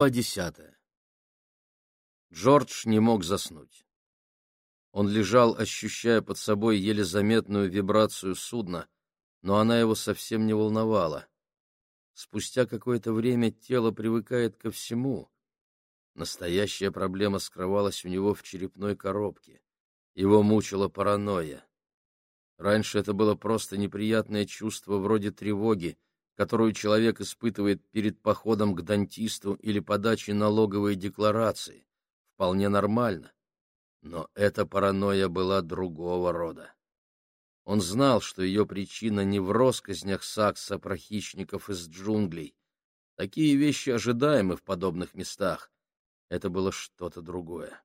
Глава десятая. Джордж не мог заснуть. Он лежал, ощущая под собой еле заметную вибрацию судна, но она его совсем не волновала. Спустя какое-то время тело привыкает ко всему. Настоящая проблема скрывалась у него в черепной коробке. Его мучила паранойя. Раньше это было просто неприятное чувство вроде тревоги, которую человек испытывает перед походом к дантисту или подачей налоговой декларации. Вполне нормально. Но эта паранойя была другого рода. Он знал, что ее причина не в росказнях Сакса про хищников из джунглей. Такие вещи ожидаемы в подобных местах. Это было что-то другое.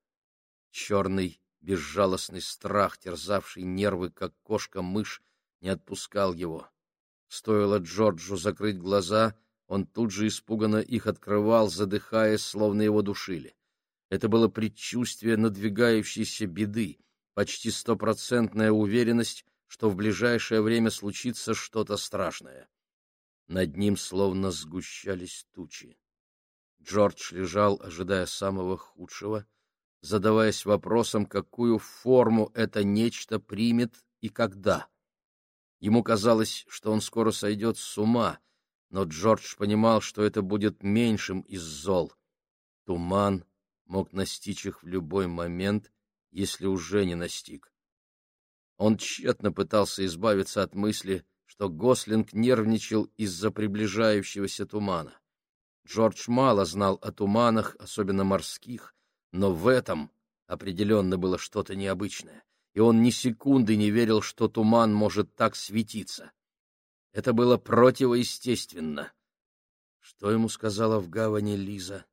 Черный, безжалостный страх, терзавший нервы, как кошка-мышь, не отпускал его. Стоило Джорджу закрыть глаза, он тут же испуганно их открывал, задыхаясь, словно его душили. Это было предчувствие надвигающейся беды, почти стопроцентная уверенность, что в ближайшее время случится что-то страшное. Над ним словно сгущались тучи. Джордж лежал, ожидая самого худшего, задаваясь вопросом, какую форму это нечто примет и когда. Ему казалось, что он скоро сойдет с ума, но Джордж понимал, что это будет меньшим из зол. Туман мог настичь их в любой момент, если уже не настиг. Он тщетно пытался избавиться от мысли, что Гослинг нервничал из-за приближающегося тумана. Джордж мало знал о туманах, особенно морских, но в этом определенно было что-то необычное и он ни секунды не верил, что туман может так светиться. Это было противоестественно. Что ему сказала в гавани Лиза?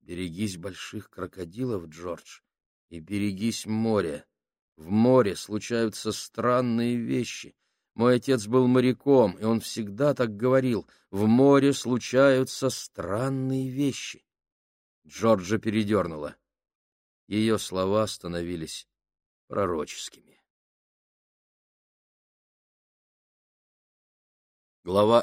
«Берегись больших крокодилов, Джордж, и берегись моря. В море случаются странные вещи. Мой отец был моряком, и он всегда так говорил. В море случаются странные вещи». Джорджа передернула. Ее слова становились пророческими. Глава